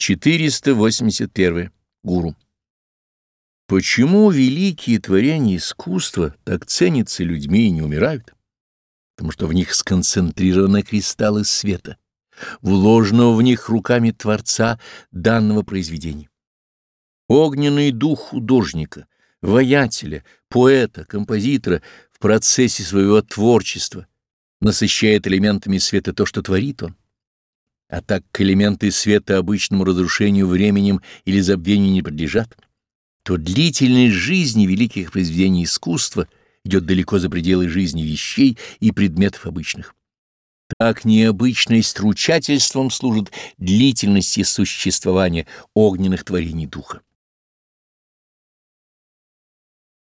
481. Гуру. Почему великие творения искусства так ценятся людьми и не умирают? Потому что в них сконцентрированы кристаллы света, вложенного в них руками Творца данного произведения. Огненный дух художника, воятеля, поэта, композитора в процессе своего творчества насыщает элементами света то, что творит он. А так как элементы света обычному разрушению временем или забвению не подлежат, то длительность жизни великих произведений искусства идет далеко за пределы жизни вещей и предметов обычных. Так необычность ручательством служит длительности существования огненных творений духа.